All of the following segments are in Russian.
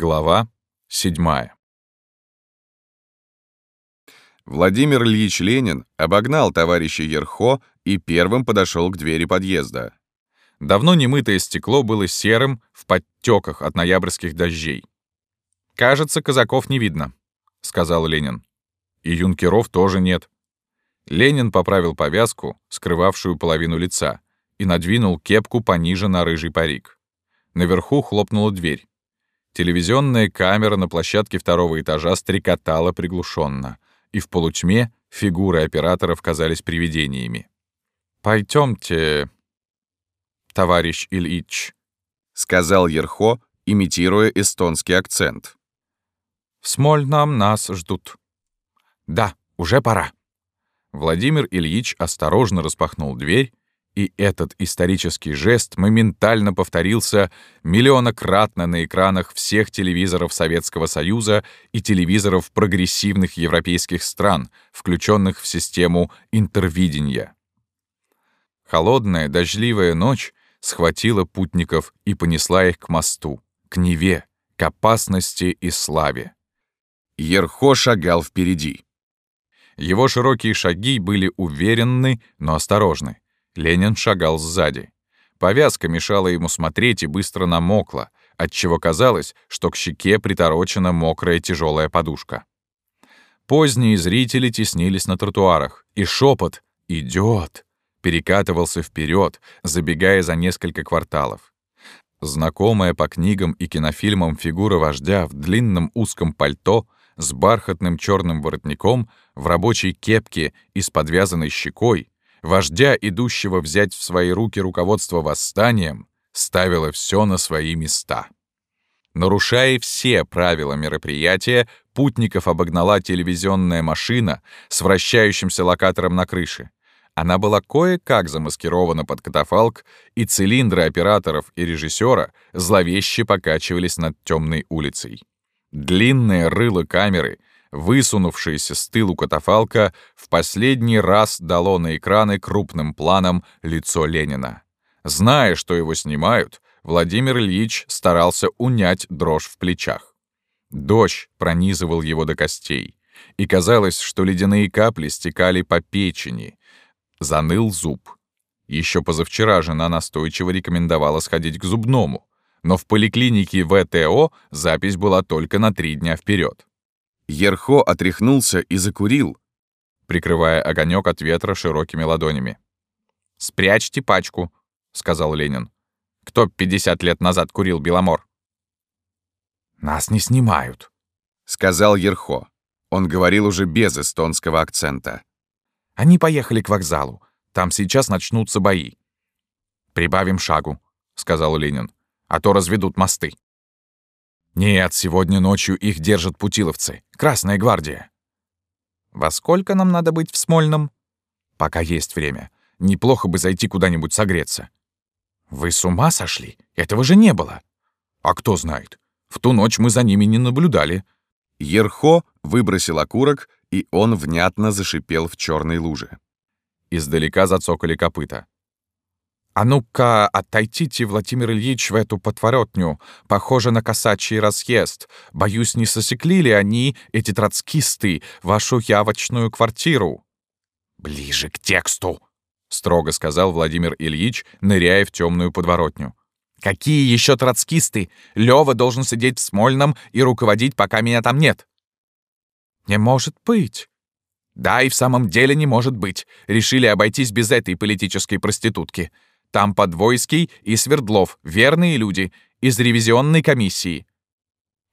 Глава 7 Владимир Ильич Ленин обогнал товарища Ерхо и первым подошел к двери подъезда. Давно немытое стекло было серым в подтеках от ноябрьских дождей. «Кажется, казаков не видно», — сказал Ленин. «И юнкеров тоже нет». Ленин поправил повязку, скрывавшую половину лица, и надвинул кепку пониже на рыжий парик. Наверху хлопнула дверь. Телевизионная камера на площадке второго этажа стрекотала приглушенно, и в полутьме фигуры операторов казались привидениями. «Пойдемте, товарищ Ильич», — сказал Ерхо, имитируя эстонский акцент. «В Смольном нас ждут». «Да, уже пора». Владимир Ильич осторожно распахнул дверь и этот исторический жест моментально повторился миллионократно на экранах всех телевизоров Советского Союза и телевизоров прогрессивных европейских стран, включенных в систему интервидения. Холодная, дождливая ночь схватила путников и понесла их к мосту, к Неве, к опасности и славе. Ерхо шагал впереди. Его широкие шаги были уверенны, но осторожны. Ленин шагал сзади. Повязка мешала ему смотреть и быстро намокла, отчего казалось, что к щеке приторочена мокрая тяжелая подушка. Поздние зрители теснились на тротуарах, и шепот «Идет!» перекатывался вперед, забегая за несколько кварталов. Знакомая по книгам и кинофильмам фигура вождя в длинном узком пальто с бархатным черным воротником, в рабочей кепке и с подвязанной щекой, вождя, идущего взять в свои руки руководство восстанием, ставила все на свои места. Нарушая все правила мероприятия, путников обогнала телевизионная машина с вращающимся локатором на крыше. Она была кое-как замаскирована под катафалк, и цилиндры операторов и режиссера зловеще покачивались над темной улицей. Длинное рыло камеры высунувшееся с тылу катафалка, в последний раз дало на экраны крупным планом лицо Ленина. Зная, что его снимают, Владимир Ильич старался унять дрожь в плечах. Дождь пронизывал его до костей, и казалось, что ледяные капли стекали по печени. Заныл зуб. Еще позавчера жена настойчиво рекомендовала сходить к зубному, но в поликлинике ВТО запись была только на три дня вперед. Ерхо отряхнулся и закурил, прикрывая огонек от ветра широкими ладонями. «Спрячьте пачку», — сказал Ленин. «Кто 50 лет назад курил Беломор?» «Нас не снимают», — сказал Ерхо. Он говорил уже без эстонского акцента. «Они поехали к вокзалу. Там сейчас начнутся бои». «Прибавим шагу», — сказал Ленин. «А то разведут мосты». «Нет, сегодня ночью их держат путиловцы. Красная гвардия». «Во сколько нам надо быть в Смольном?» «Пока есть время. Неплохо бы зайти куда-нибудь согреться». «Вы с ума сошли? Этого же не было». «А кто знает? В ту ночь мы за ними не наблюдали». Ерхо выбросил окурок, и он внятно зашипел в черной луже. Издалека зацокали копыта. «А ну-ка, отойдите, Владимир Ильич, в эту подворотню. Похоже на косачий разъезд. Боюсь, не сосекли ли они, эти троцкисты, вашу явочную квартиру?» «Ближе к тексту», — строго сказал Владимир Ильич, ныряя в темную подворотню. «Какие еще троцкисты? Лёва должен сидеть в Смольном и руководить, пока меня там нет». «Не может быть». «Да, и в самом деле не может быть. Решили обойтись без этой политической проститутки. Там Подвойский и Свердлов, верные люди, из ревизионной комиссии».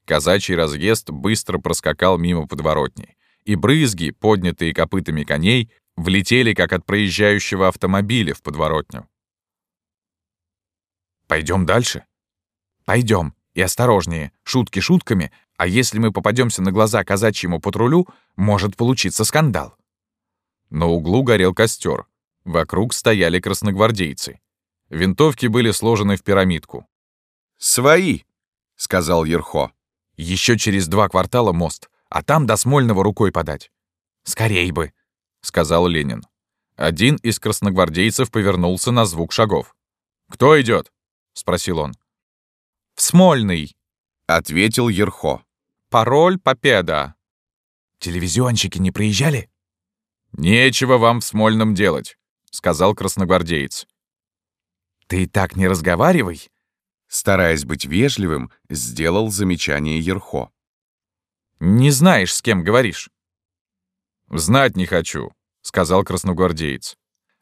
Казачий разъезд быстро проскакал мимо подворотни, и брызги, поднятые копытами коней, влетели, как от проезжающего автомобиля в подворотню. Пойдем дальше?» Пойдем. И осторожнее. Шутки шутками, а если мы попадемся на глаза казачьему патрулю, может получиться скандал». На углу горел костер. Вокруг стояли красногвардейцы. Винтовки были сложены в пирамидку. «Свои!» — сказал Ерхо. «Еще через два квартала мост, а там до Смольного рукой подать». «Скорей бы!» — сказал Ленин. Один из красногвардейцев повернулся на звук шагов. «Кто идет? спросил он. «В Смольный!» — ответил Ерхо. «Пароль Победа». «Телевизионщики не приезжали?» «Нечего вам в Смольном делать», — сказал красногвардеец. «Ты так не разговаривай», Стараясь быть вежливым, сделал замечание Ерхо. «Не знаешь, с кем говоришь». «Знать не хочу», — сказал красногвардеец.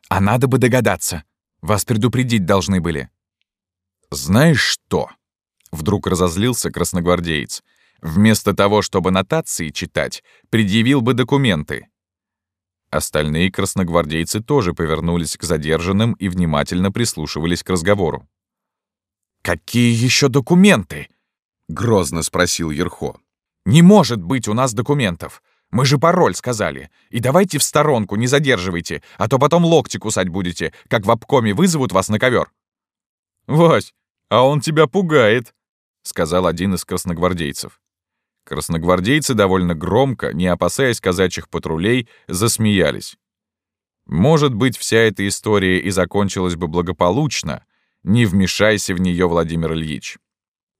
«А надо бы догадаться. Вас предупредить должны были». «Знаешь что?» — вдруг разозлился красногвардеец. «Вместо того, чтобы нотации читать, предъявил бы документы». Остальные красногвардейцы тоже повернулись к задержанным и внимательно прислушивались к разговору. «Какие еще документы?» — грозно спросил Ерхо. «Не может быть у нас документов. Мы же пароль сказали. И давайте в сторонку, не задерживайте, а то потом локти кусать будете, как в обкоме вызовут вас на ковер. «Вась, а он тебя пугает», — сказал один из красногвардейцев. Красногвардейцы довольно громко, не опасаясь казачьих патрулей, засмеялись. Может быть, вся эта история и закончилась бы благополучно, не вмешайся в нее, Владимир Ильич.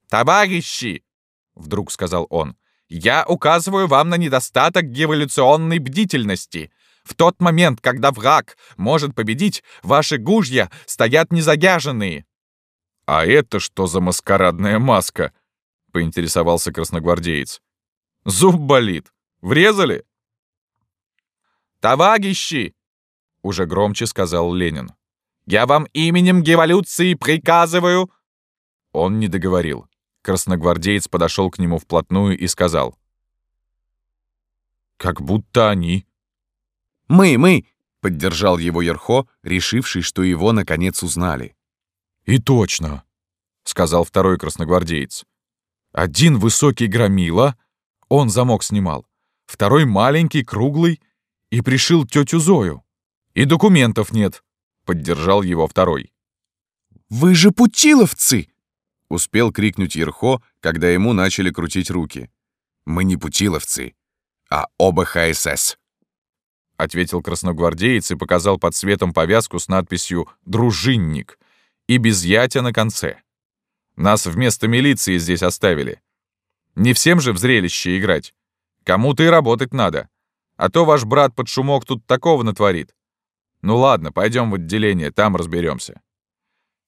«Товарищи!» — вдруг сказал он. «Я указываю вам на недостаток эволюционной бдительности. В тот момент, когда враг может победить, ваши гужья стоят незагяженные». «А это что за маскарадная маска?» — поинтересовался красногвардеец. «Зуб болит. Врезали?» «Товарищи!» — уже громче сказал Ленин. «Я вам именем эволюции приказываю...» Он не договорил. Красногвардеец подошел к нему вплотную и сказал. «Как будто они». «Мы, мы!» — поддержал его Ерхо, решивший, что его наконец узнали. «И точно», — сказал второй красногвардеец. «Один высокий громила, он замок снимал, второй маленький, круглый, и пришил тетю Зою. И документов нет», — поддержал его второй. «Вы же путиловцы!» — успел крикнуть Ерхо, когда ему начали крутить руки. «Мы не путиловцы, а оба ХСС», — ответил красногвардеец и показал под светом повязку с надписью «Дружинник», и без ятя на конце. Нас вместо милиции здесь оставили. Не всем же в зрелище играть. Кому-то и работать надо. А то ваш брат под шумок тут такого натворит. Ну ладно, пойдем в отделение, там разберемся.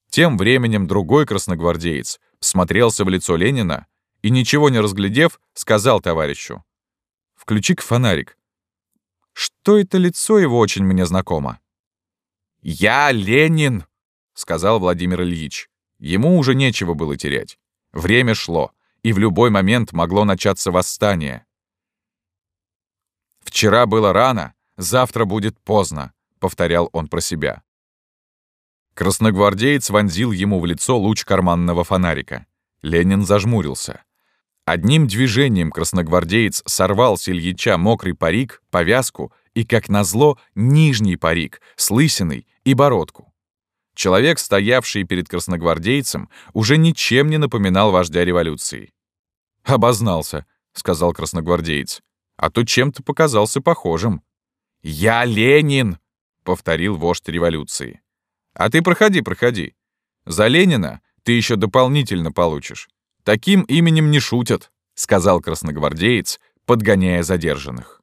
Тем временем другой красногвардеец смотрелся в лицо Ленина и, ничего не разглядев, сказал товарищу. «Включи-ка фонарик. Что это лицо его очень мне знакомо?» «Я Ленин!» — сказал Владимир Ильич. Ему уже нечего было терять. Время шло, и в любой момент могло начаться восстание. «Вчера было рано, завтра будет поздно», — повторял он про себя. Красногвардеец вонзил ему в лицо луч карманного фонарика. Ленин зажмурился. Одним движением красногвардеец сорвал с Ильича мокрый парик, повязку и, как назло, нижний парик с лысиной и бородку. Человек, стоявший перед красногвардейцем, уже ничем не напоминал вождя революции. «Обознался», — сказал красногвардеец, «а то чем-то показался похожим». «Я Ленин!» — повторил вождь революции. «А ты проходи, проходи. За Ленина ты еще дополнительно получишь. Таким именем не шутят», — сказал красногвардеец, подгоняя задержанных.